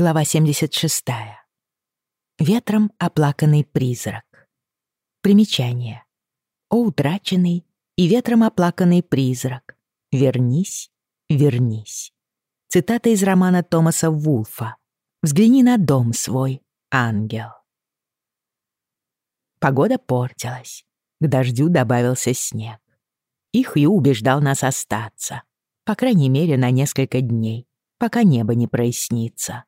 Глава 76. Ветром оплаканный призрак. Примечание. О утраченный и ветром оплаканный призрак. Вернись, вернись. Цитата из романа Томаса Вулфа. Взгляни на дом свой, ангел. Погода портилась. К дождю добавился снег. И Хью убеждал нас остаться. По крайней мере, на несколько дней, пока небо не прояснится.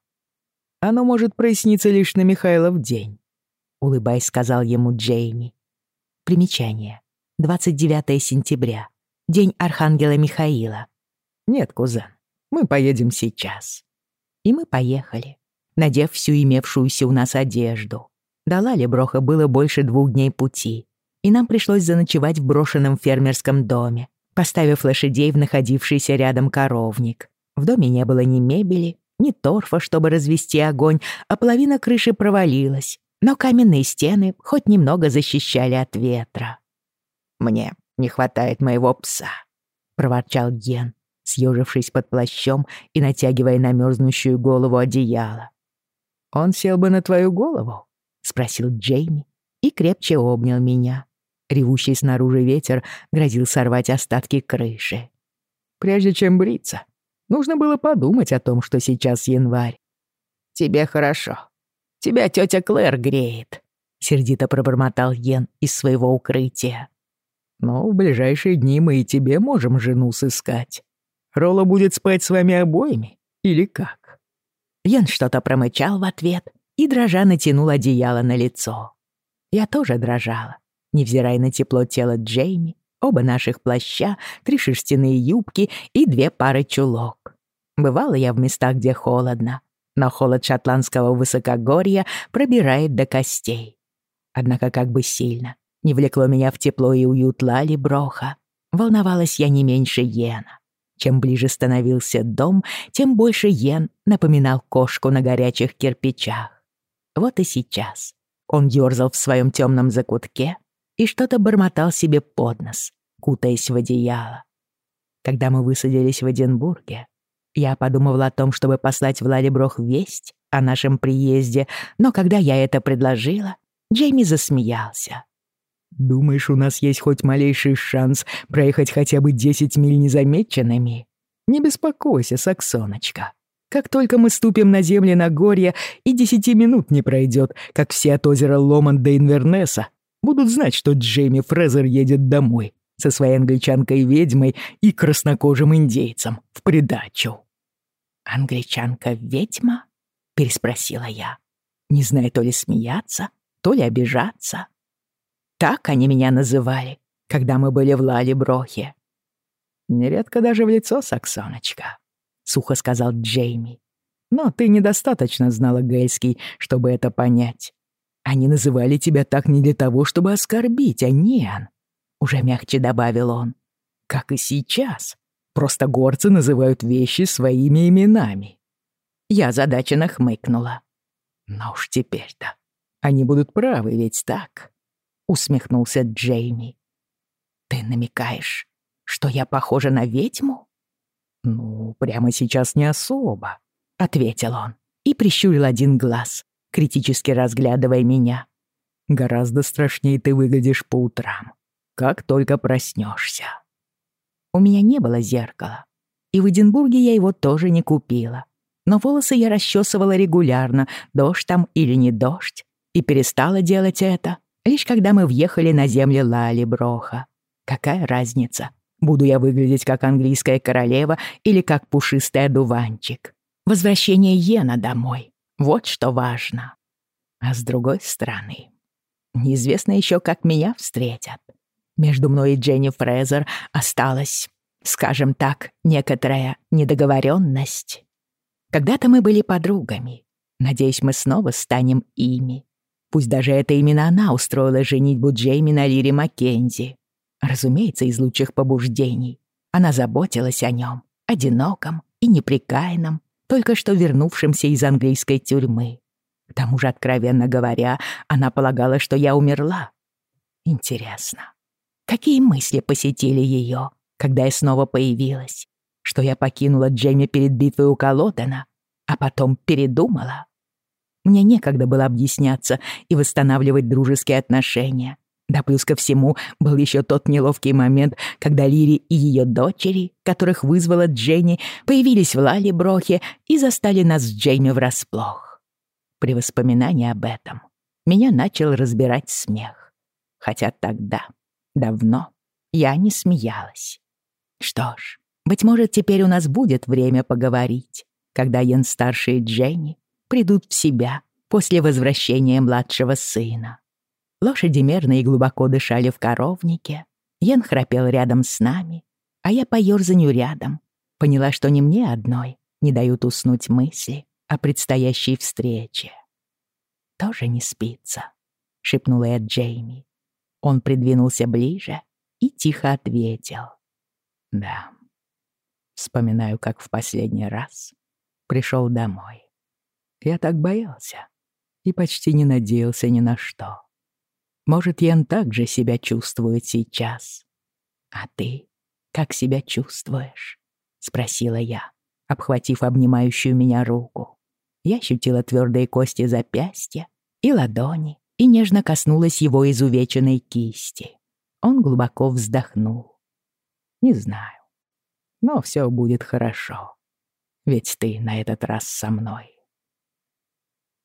Оно может проясниться лишь на Михайлов день», — улыбаясь, сказал ему Джейми. Примечание. 29 сентября. День Архангела Михаила. «Нет, кузен, мы поедем сейчас». И мы поехали, надев всю имевшуюся у нас одежду. До Лалеброха было больше двух дней пути, и нам пришлось заночевать в брошенном фермерском доме, поставив лошадей в находившийся рядом коровник. В доме не было ни мебели, ни торфа, чтобы развести огонь, а половина крыши провалилась, но каменные стены хоть немного защищали от ветра. «Мне не хватает моего пса», — проворчал Ген, съежившись под плащом и натягивая на мерзнущую голову одеяло. «Он сел бы на твою голову?» — спросил Джейми и крепче обнял меня. Ревущий снаружи ветер грозил сорвать остатки крыши. «Прежде чем бриться, Нужно было подумать о том, что сейчас январь. «Тебе хорошо. Тебя тетя Клэр греет», — сердито пробормотал Йен из своего укрытия. «Но в ближайшие дни мы и тебе можем жену сыскать. Ролла будет спать с вами обоими, или как?» Йен что-то промычал в ответ и, дрожа, натянул одеяло на лицо. Я тоже дрожала, невзирая на тепло тела Джейми оба наших плаща, три шерстяные юбки и две пары чулок. Бывала я в местах, где холодно, но холод шотландского высокогорья пробирает до костей. Однако как бы сильно не влекло меня в тепло и уют Лали Броха, волновалась я не меньше Йена. Чем ближе становился дом, тем больше Йен напоминал кошку на горячих кирпичах. Вот и сейчас он ёрзал в своем темном закутке, и что-то бормотал себе под нос, кутаясь в одеяло. Когда мы высадились в Эдинбурге, я подумывала о том, чтобы послать в Лалеброх весть о нашем приезде, но когда я это предложила, Джейми засмеялся. «Думаешь, у нас есть хоть малейший шанс проехать хотя бы 10 миль незамеченными? Не беспокойся, Саксоночка. Как только мы ступим на земли Нагорья, и десяти минут не пройдет, как все от озера Ломан до Инвернеса будут знать, что Джейми Фрезер едет домой со своей англичанкой-ведьмой и краснокожим индейцем в придачу. «Англичанка-ведьма?» — переспросила я, не зная то ли смеяться, то ли обижаться. Так они меня называли, когда мы были в Лале-Брохе. «Нередко даже в лицо, Саксоночка», — сухо сказал Джейми. «Но ты недостаточно знала гельский, чтобы это понять. Они называли тебя так не для того, чтобы оскорбить, а Ниан. Уже мягче добавил он. Как и сейчас. Просто горцы называют вещи своими именами. Я задаченно хмыкнула. Но уж теперь-то они будут правы, ведь так? Усмехнулся Джейми. Ты намекаешь, что я похожа на ведьму? Ну, прямо сейчас не особо, ответил он и прищурил один глаз, критически разглядывая меня. «Гораздо страшнее ты выглядишь по утрам, как только проснешься. У меня не было зеркала, и в Эдинбурге я его тоже не купила. Но волосы я расчесывала регулярно, дождь там или не дождь, и перестала делать это, лишь когда мы въехали на земли Лали Броха. Какая разница, буду я выглядеть как английская королева или как пушистый одуванчик? Возвращение Йена домой вот что важно. А с другой стороны, неизвестно еще, как меня встретят. Между мной и Дженни Фрезер осталась, скажем так, некоторая недоговоренность. Когда-то мы были подругами. Надеюсь, мы снова станем ими. Пусть даже это именно она устроила женитьбу Джейми на Лире Маккензи. Разумеется, из лучших побуждений. Она заботилась о нем, одиноком и неприкаянном, только что вернувшимся из английской тюрьмы. К тому же, откровенно говоря, она полагала, что я умерла. Интересно, какие мысли посетили ее, когда я снова появилась? Что я покинула Джейми перед битвой у Колодена? а потом передумала. Мне некогда было объясняться и восстанавливать дружеские отношения. Да плюс ко всему был еще тот неловкий момент, когда Лири и ее дочери, которых вызвала Дженни, появились в Лалиброхе и застали нас с Джейми врасплох. При воспоминании об этом меня начал разбирать смех. Хотя тогда, давно, я не смеялась. Что ж, быть может, теперь у нас будет время поговорить, когда Ян-старший и Дженни придут в себя после возвращения младшего сына. Лошади мерно и глубоко дышали в коровнике. Ян храпел рядом с нами, а я по ёрзанью рядом поняла, что не мне одной не дают уснуть мысли о предстоящей встрече. «Тоже не спится», — шепнула я Джейми. Он придвинулся ближе и тихо ответил. «Да, вспоминаю, как в последний раз пришел домой. Я так боялся и почти не надеялся ни на что. Может, Ян так же себя чувствует сейчас. А ты как себя чувствуешь? Спросила я, обхватив обнимающую меня руку. Я ощутила твердые кости запястья и ладони и нежно коснулась его изувеченной кисти. Он глубоко вздохнул. «Не знаю, но все будет хорошо, ведь ты на этот раз со мной».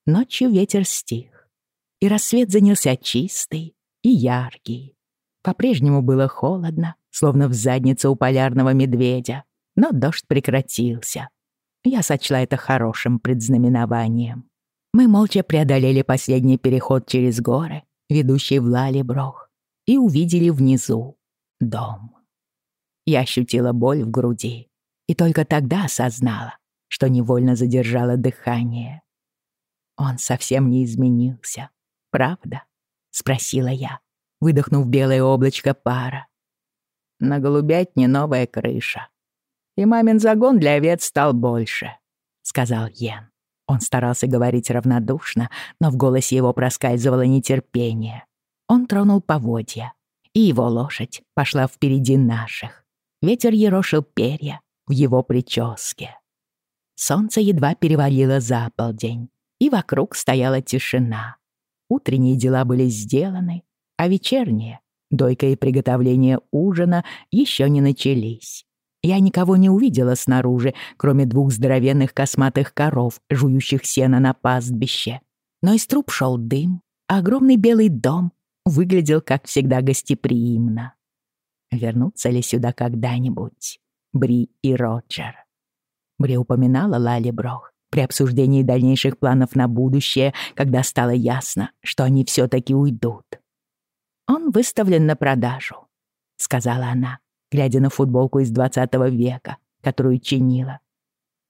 Ночью ветер стих, и рассвет занялся чистый и яркий. По-прежнему было холодно, словно в заднице у полярного медведя, но дождь прекратился. Я сочла это хорошим предзнаменованием. Мы молча преодолели последний переход через горы, ведущий в Лалиброх, и увидели внизу дом. Я ощутила боль в груди и только тогда осознала, что невольно задержала дыхание. Он совсем не изменился, правда? Спросила я, выдохнув белое облачко пара. На голубятне новая крыша. И мамин загон для овец стал больше, сказал Йен. Он старался говорить равнодушно, но в голосе его проскальзывало нетерпение. Он тронул поводья, и его лошадь пошла впереди наших. Ветер ерошил перья в его прическе. Солнце едва перевалило за полдень, и вокруг стояла тишина. Утренние дела были сделаны, а вечерние, дойка и приготовление ужина, еще не начались. Я никого не увидела снаружи, кроме двух здоровенных косматых коров, жующих сено на пастбище. Но из труб шел дым, а огромный белый дом выглядел, как всегда, гостеприимно. Вернутся ли сюда когда-нибудь Бри и Роджер? Бри упоминала Лали Брох, при обсуждении дальнейших планов на будущее, когда стало ясно, что они все-таки уйдут. «Он выставлен на продажу», — сказала она, глядя на футболку из 20 века, которую чинила.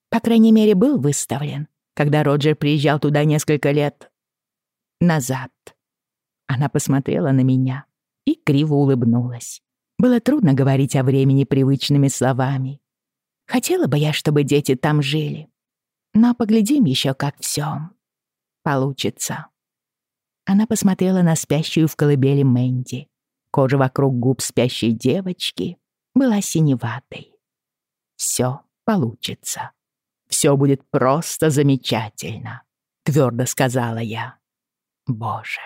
«По крайней мере, был выставлен, когда Роджер приезжал туда несколько лет назад». Она посмотрела на меня и криво улыбнулась. Было трудно говорить о времени привычными словами. Хотела бы я, чтобы дети там жили, но поглядим еще, как все получится. Она посмотрела на спящую в колыбели Мэнди. Кожа вокруг губ спящей девочки была синеватой. Все получится. Все будет просто замечательно, твердо сказала я. Боже,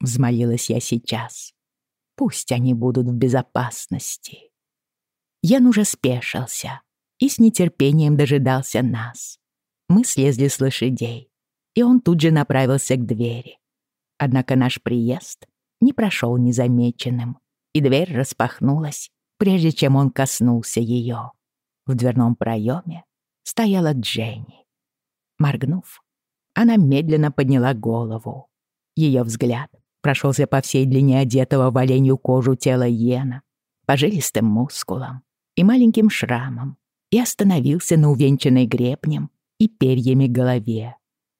взмолилась я сейчас. Пусть они будут в безопасности. Ян уже спешился и с нетерпением дожидался нас. Мы слезли с лошадей, и он тут же направился к двери. Однако наш приезд не прошел незамеченным, и дверь распахнулась, прежде чем он коснулся ее. В дверном проеме стояла Дженни. Моргнув, она медленно подняла голову. Ее взгляд прошелся по всей длине одетого в оленью кожу тела Йена, по жилистым мускулам и маленьким шрамам, и остановился на увенчанной гребнем и перьями голове.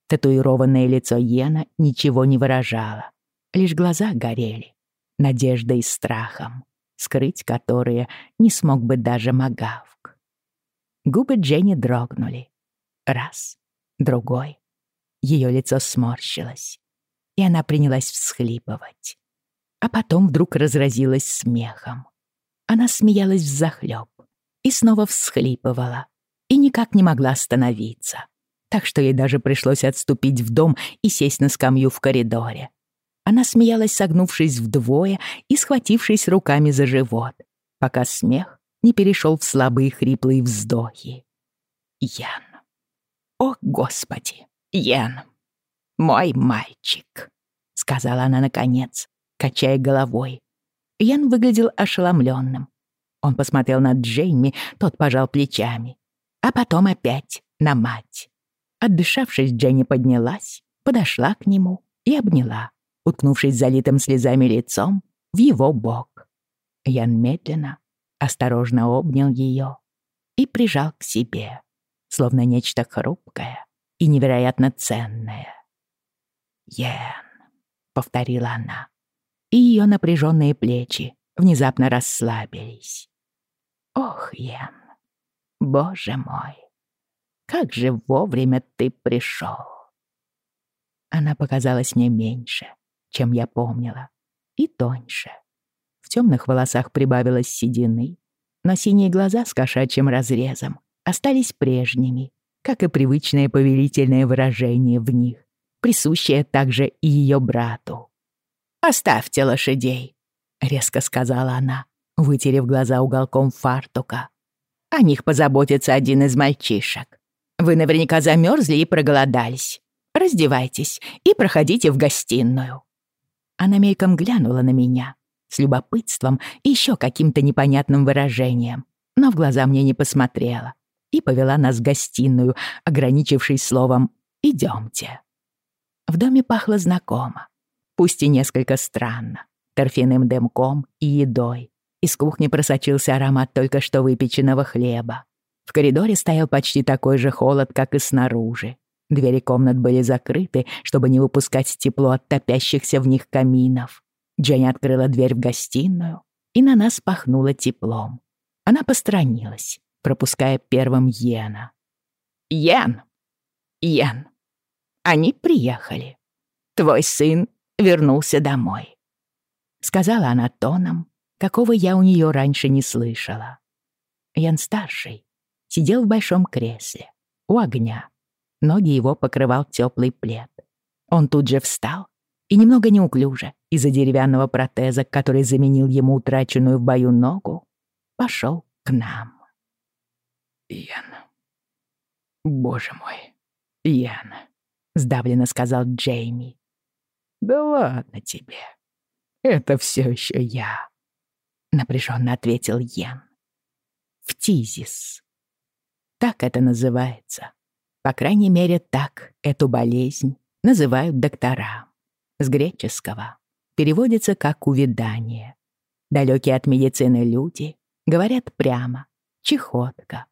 Татуированное лицо Йена ничего не выражало. Лишь глаза горели, надеждой и страхом, скрыть которые не смог бы даже Магавк. Губы Дженни дрогнули. Раз, другой. Ее лицо сморщилось, и она принялась всхлипывать. А потом вдруг разразилась смехом. Она смеялась взахлёб и снова всхлипывала, и никак не могла остановиться. так что ей даже пришлось отступить в дом и сесть на скамью в коридоре. Она смеялась, согнувшись вдвое и схватившись руками за живот, пока смех не перешел в слабые хриплые вздохи. «Ян! О, Господи! Ян! Мой мальчик!» — сказала она наконец, качая головой. Ян выглядел ошеломленным. Он посмотрел на Джейми, тот пожал плечами. А потом опять на мать. Отдышавшись, Дженни поднялась, подошла к нему и обняла, уткнувшись залитым слезами лицом в его бок. Ян медленно, осторожно обнял ее и прижал к себе, словно нечто хрупкое и невероятно ценное. «Ян», — повторила она, и ее напряженные плечи внезапно расслабились. «Ох, Ян, боже мой, как же вовремя ты пришел!» Она показалась мне меньше, чем я помнила, и тоньше. В темных волосах прибавилось седины, но синие глаза с кошачьим разрезом остались прежними, как и привычное повелительное выражение в них, присущее также и ее брату. «Оставьте лошадей», — резко сказала она, вытерев глаза уголком фартука. «О них позаботится один из мальчишек. Вы наверняка замерзли и проголодались. Раздевайтесь и проходите в гостиную». Она мельком глянула на меня с любопытством и еще каким-то непонятным выражением, но в глаза мне не посмотрела и повела нас в гостиную, ограничившись словом «идемте». В доме пахло знакомо, пусть и несколько странно, торфяным дымком и едой. Из кухни просочился аромат только что выпеченного хлеба. В коридоре стоял почти такой же холод, как и снаружи. Двери комнат были закрыты, чтобы не выпускать тепло от топящихся в них каминов. Дженни открыла дверь в гостиную, и на нас пахнуло теплом. Она посторонилась, пропуская первым Йена. «Йен! Йен! Они приехали. Твой сын вернулся домой», — сказала она тоном, какого я у нее раньше не слышала. Ян старший сидел в большом кресле, у огня. Ноги его покрывал теплый плед. Он тут же встал и немного неуклюже из-за деревянного протеза, который заменил ему утраченную в бою ногу, пошел к нам. «Ян, боже мой, Ян», — сдавленно сказал Джейми. «Да ладно тебе, это все еще я», — напряженно ответил Ян. «Фтизис». Так это называется. По крайней мере, так эту болезнь называют доктора. С греческого переводится как «увядание». Далекие от медицины люди говорят прямо «чехотка».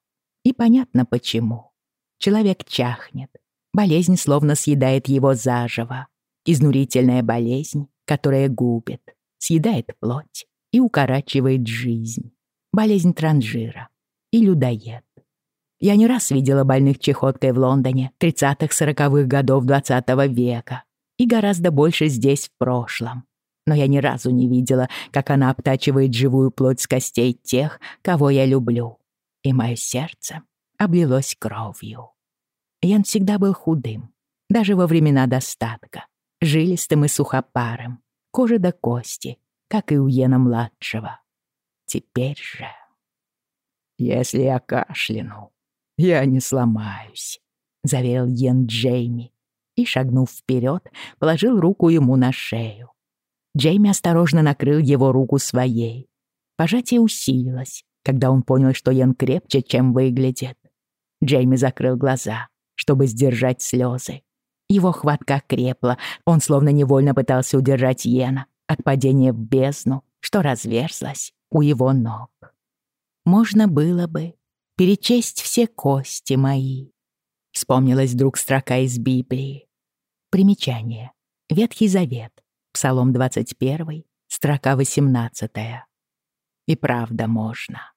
И понятно почему. Человек чахнет. Болезнь словно съедает его заживо. Изнурительная болезнь, которая губит, съедает плоть и укорачивает жизнь. Болезнь транжира и людоед. Я не раз видела больных чехоткой в Лондоне 30-40-х годов 20 -го века и гораздо больше здесь в прошлом. Но я ни разу не видела, как она обтачивает живую плоть с костей тех, кого я люблю. И мое сердце облилось кровью. Ян всегда был худым, даже во времена достатка, жилистым и сухопарым, кожа до кости, как и у Йена-младшего. Теперь же... «Если я кашляну, я не сломаюсь», — заверил Йен Джейми и, шагнув вперед, положил руку ему на шею. Джейми осторожно накрыл его руку своей. Пожатие усилилось, когда он понял, что Йен крепче, чем выглядит. Джейми закрыл глаза, чтобы сдержать слезы. Его хватка крепла, он словно невольно пытался удержать Йена от падения в бездну, что разверзлась у его ног. Можно было бы перечесть все кости мои. Вспомнилась вдруг строка из Библии. Примечание. Ветхий Завет. Псалом 21, строка 18. И правда можно.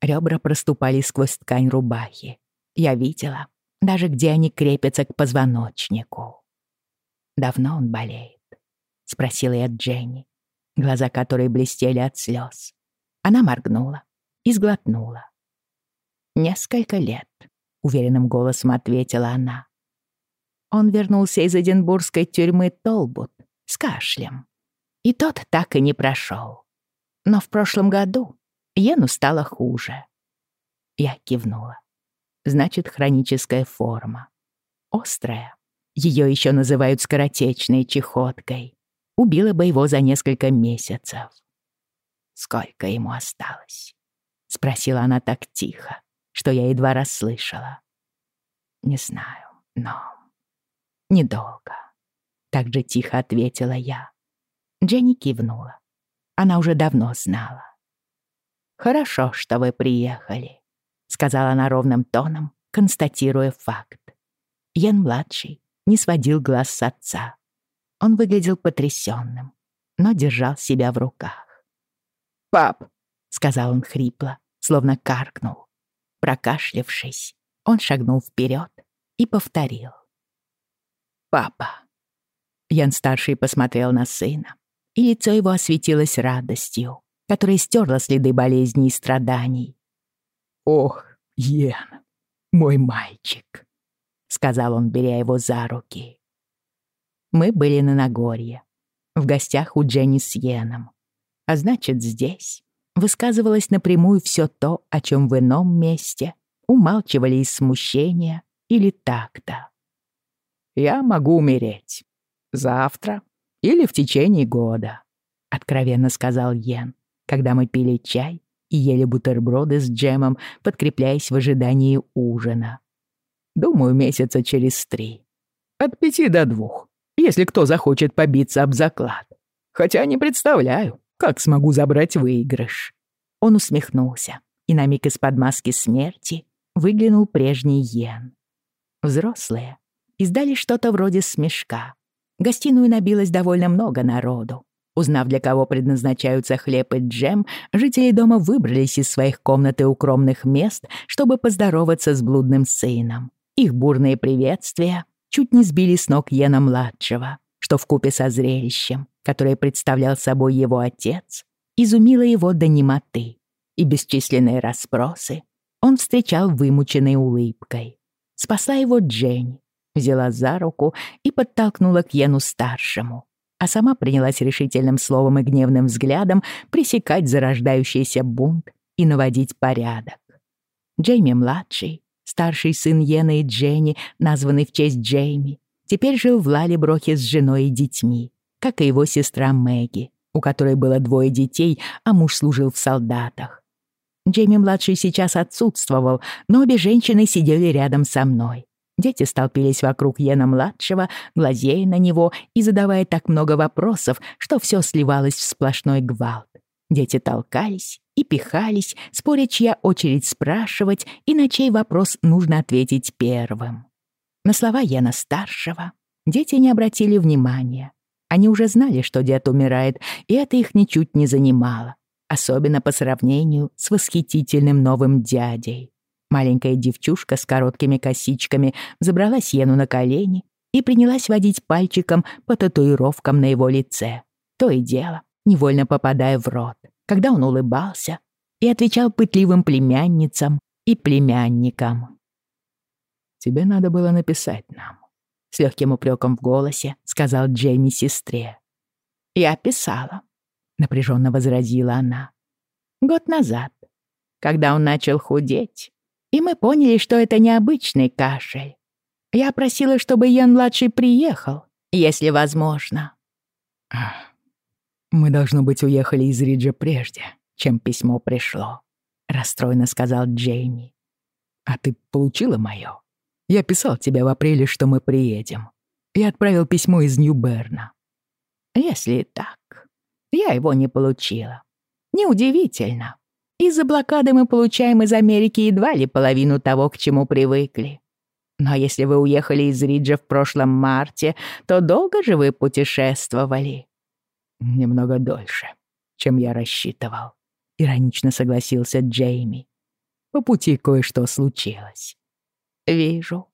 Ребра проступали сквозь ткань рубахи. Я видела, даже где они крепятся к позвоночнику. «Давно он болеет?» — спросила я Дженни, глаза которой блестели от слез. Она моргнула и сглотнула. «Несколько лет», — уверенным голосом ответила она. Он вернулся из Эдинбургской тюрьмы Толбут с кашлем. И тот так и не прошел. Но в прошлом году Йену стало хуже. Я кивнула. Значит, хроническая форма. Острая. Ее еще называют скоротечной чехоткой. Убила бы его за несколько месяцев. Сколько ему осталось? Спросила она так тихо, что я едва расслышала. Не знаю, но... Недолго. Так же тихо ответила я. Дженни кивнула. Она уже давно знала. «Хорошо, что вы приехали», — сказала она ровным тоном, констатируя факт. Ян-младший не сводил глаз с отца. Он выглядел потрясенным, но держал себя в руках. «Пап», — сказал он хрипло, словно каркнул. Прокашлявшись, он шагнул вперед и повторил. «Папа». Ян-старший посмотрел на сына, и лицо его осветилось радостью, которая стерла следы болезней и страданий. «Ох, Йен, мой мальчик», — сказал он, беря его за руки. Мы были на Нагорье, в гостях у Дженни с Йеном. А значит, здесь высказывалось напрямую все то, о чем в ином месте умалчивали из смущения или так-то. «Я могу умереть. Завтра или в течение года», — откровенно сказал Йен, когда мы пили чай и ели бутерброды с джемом, подкрепляясь в ожидании ужина. «Думаю, месяца через три. От пяти до двух, если кто захочет побиться об заклад. Хотя не представляю, как смогу забрать выигрыш». Он усмехнулся, и на миг из-под маски смерти выглянул прежний Йен. Взрослые издали что-то вроде смешка, гостиную набилось довольно много народу. Узнав, для кого предназначаются хлеб и джем, жители дома выбрались из своих комнат и укромных мест, чтобы поздороваться с блудным сыном. Их бурные приветствия чуть не сбили с ног Йена-младшего, что вкупе со зрелищем, которое представлял собой его отец, изумило его до немоты, и бесчисленные расспросы он встречал вымученной улыбкой. Спасла его Дженни, взяла за руку и подтолкнула к Йену-старшему, а сама принялась решительным словом и гневным взглядом пресекать зарождающийся бунт и наводить порядок. Джейми-младший, старший сын Йена и Дженни, названный в честь Джейми, теперь жил в Лалеброхе с женой и детьми, как и его сестра Мэгги, у которой было двое детей, а муж служил в солдатах. Джейми-младший сейчас отсутствовал, но обе женщины сидели рядом со мной. Дети столпились вокруг Йена-младшего, глазея на него и задавая так много вопросов, что все сливалось в сплошной гвалт. Дети толкались и пихались, споря, чья очередь спрашивать и на чей вопрос нужно ответить первым. На слова Йена-старшего дети не обратили внимания. Они уже знали, что дед умирает, и это их ничуть не занимало, особенно по сравнению с восхитительным новым дядей. Маленькая девчушка с короткими косичками забралась Йену на колени и принялась водить пальчиком по татуировкам на его лице. То и дело, невольно попадая в рот, когда он улыбался и отвечал пытливым племянницам и племянникам. «Тебе надо было написать нам», — с легким упреком в голосе сказал Джейми сестре. «Я писала», — напряженно возразила она. «Год назад, когда он начал худеть, и мы поняли, что это необычный кашель. Я просила, чтобы Ян-младший приехал, если возможно. «Мы, должно быть, уехали из Риджа прежде, чем письмо пришло», — расстроенно сказал Джейми. «А ты получила моё? Я писал тебе в апреле, что мы приедем. Я отправил письмо из Нью-Берна». «Если так, я его не получила. Неудивительно. Из-за блокады мы получаем из Америки едва ли половину того, к чему привыкли. Но если вы уехали из Риджа в прошлом марте, то долго же вы путешествовали?» «Немного дольше, чем я рассчитывал», — иронично согласился Джейми. «По пути кое-что случилось». «Вижу».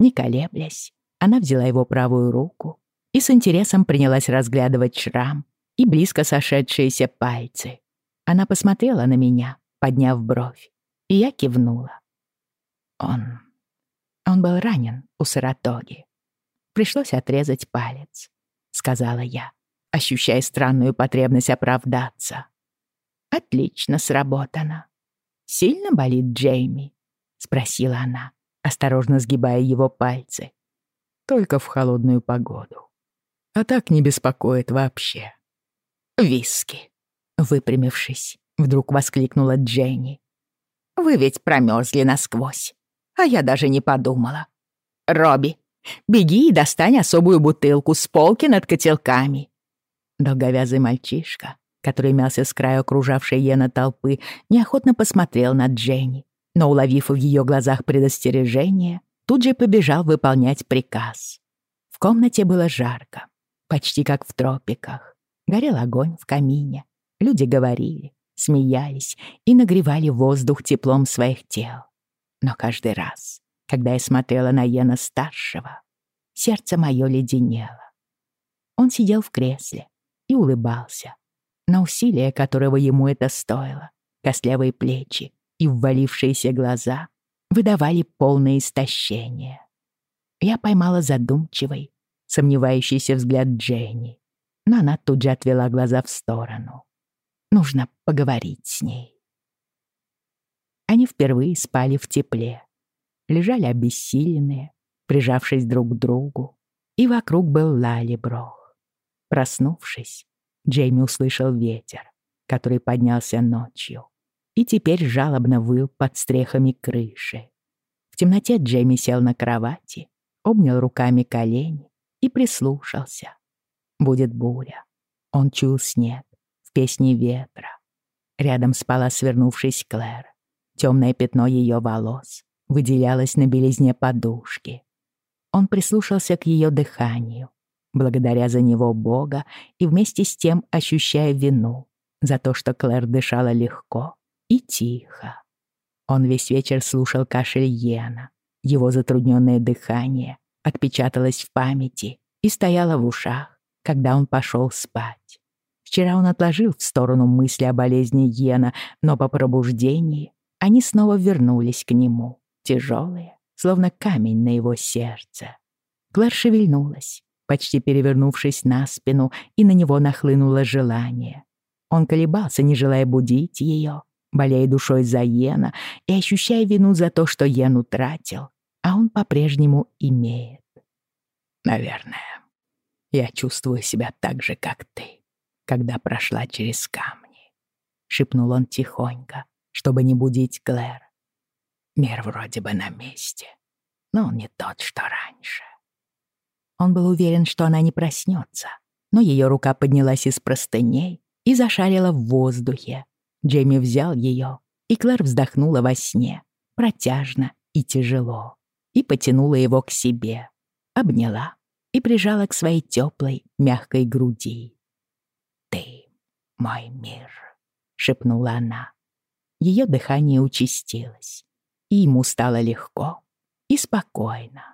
Не колеблясь, она взяла его правую руку и с интересом принялась разглядывать шрам и близко сошедшиеся пальцы. Она посмотрела на меня, подняв бровь, и я кивнула. Он... Он был ранен у Саратоги. Пришлось отрезать палец, сказала я, ощущая странную потребность оправдаться. Отлично сработано. Сильно болит Джейми? спросила она, осторожно сгибая его пальцы. Только в холодную погоду. А так не беспокоит вообще. Виски, выпрямившись, вдруг воскликнула Дженни. Вы ведь промерзли насквозь, а я даже не подумала. Робби, беги и достань особую бутылку с полки над котелками. Долговязый мальчишка, который мялся с краю окружавшей Йена толпы, неохотно посмотрел на Дженни, но, уловив в ее глазах предостережение, тут же побежал выполнять приказ. В комнате было жарко, почти как в тропиках. Горел огонь в камине. Люди говорили, смеялись и нагревали воздух теплом своих тел. Но каждый раз, когда я смотрела на Йена старшего, сердце мое леденело. Он сидел в кресле и улыбался, но усилия, которого ему это стоило, костлявые плечи и ввалившиеся глаза выдавали полное истощение. Я поймала задумчивый, сомневающийся взгляд Дженни, но она тут же отвела глаза в сторону. Нужно поговорить с ней. Они впервые спали в тепле, лежали обессиленные, прижавшись друг к другу, и вокруг был лалеброх. Проснувшись, Джейми услышал ветер, который поднялся ночью и теперь жалобно выл под стрехами крыши. В темноте Джейми сел на кровати, обнял руками колени и прислушался. Будет буря. Он чуял снег в песне ветра. Рядом спала свернувшись Клэр. Темное пятно ее волос выделялось на белизне подушки. Он прислушался к ее дыханию, благодаря за него Бога и вместе с тем ощущая вину за то, что Клэр дышала легко и тихо. Он весь вечер слушал кашель Йена. Его затрудненное дыхание отпечаталось в памяти и стояло в ушах, когда он пошел спать. Вчера он отложил в сторону мысли о болезни Йена, но по пробуждении они снова вернулись к нему, тяжелые, словно камень на его сердце. Клэр шевельнулась, почти перевернувшись на спину, и на него нахлынуло желание. Он колебался, не желая будить ее, болея душой за Йена и ощущая вину за то, что Йен утратил, а он по-прежнему имеет. «Наверное, я чувствую себя так же, как ты, когда прошла через камни», — шепнул он тихонько, чтобы не будить Клэр. «Мир вроде бы на месте, но он не тот, что раньше». Он был уверен, что она не проснется, но ее рука поднялась из простыней и зашарила в воздухе, Джейми взял ее, и Клэр вздохнула во сне, протяжно и тяжело, и потянула его к себе, обняла и прижала к своей теплой, мягкой груди. «Ты мой мир», — шепнула она. Ее дыхание участилось, и ему стало легко и спокойно.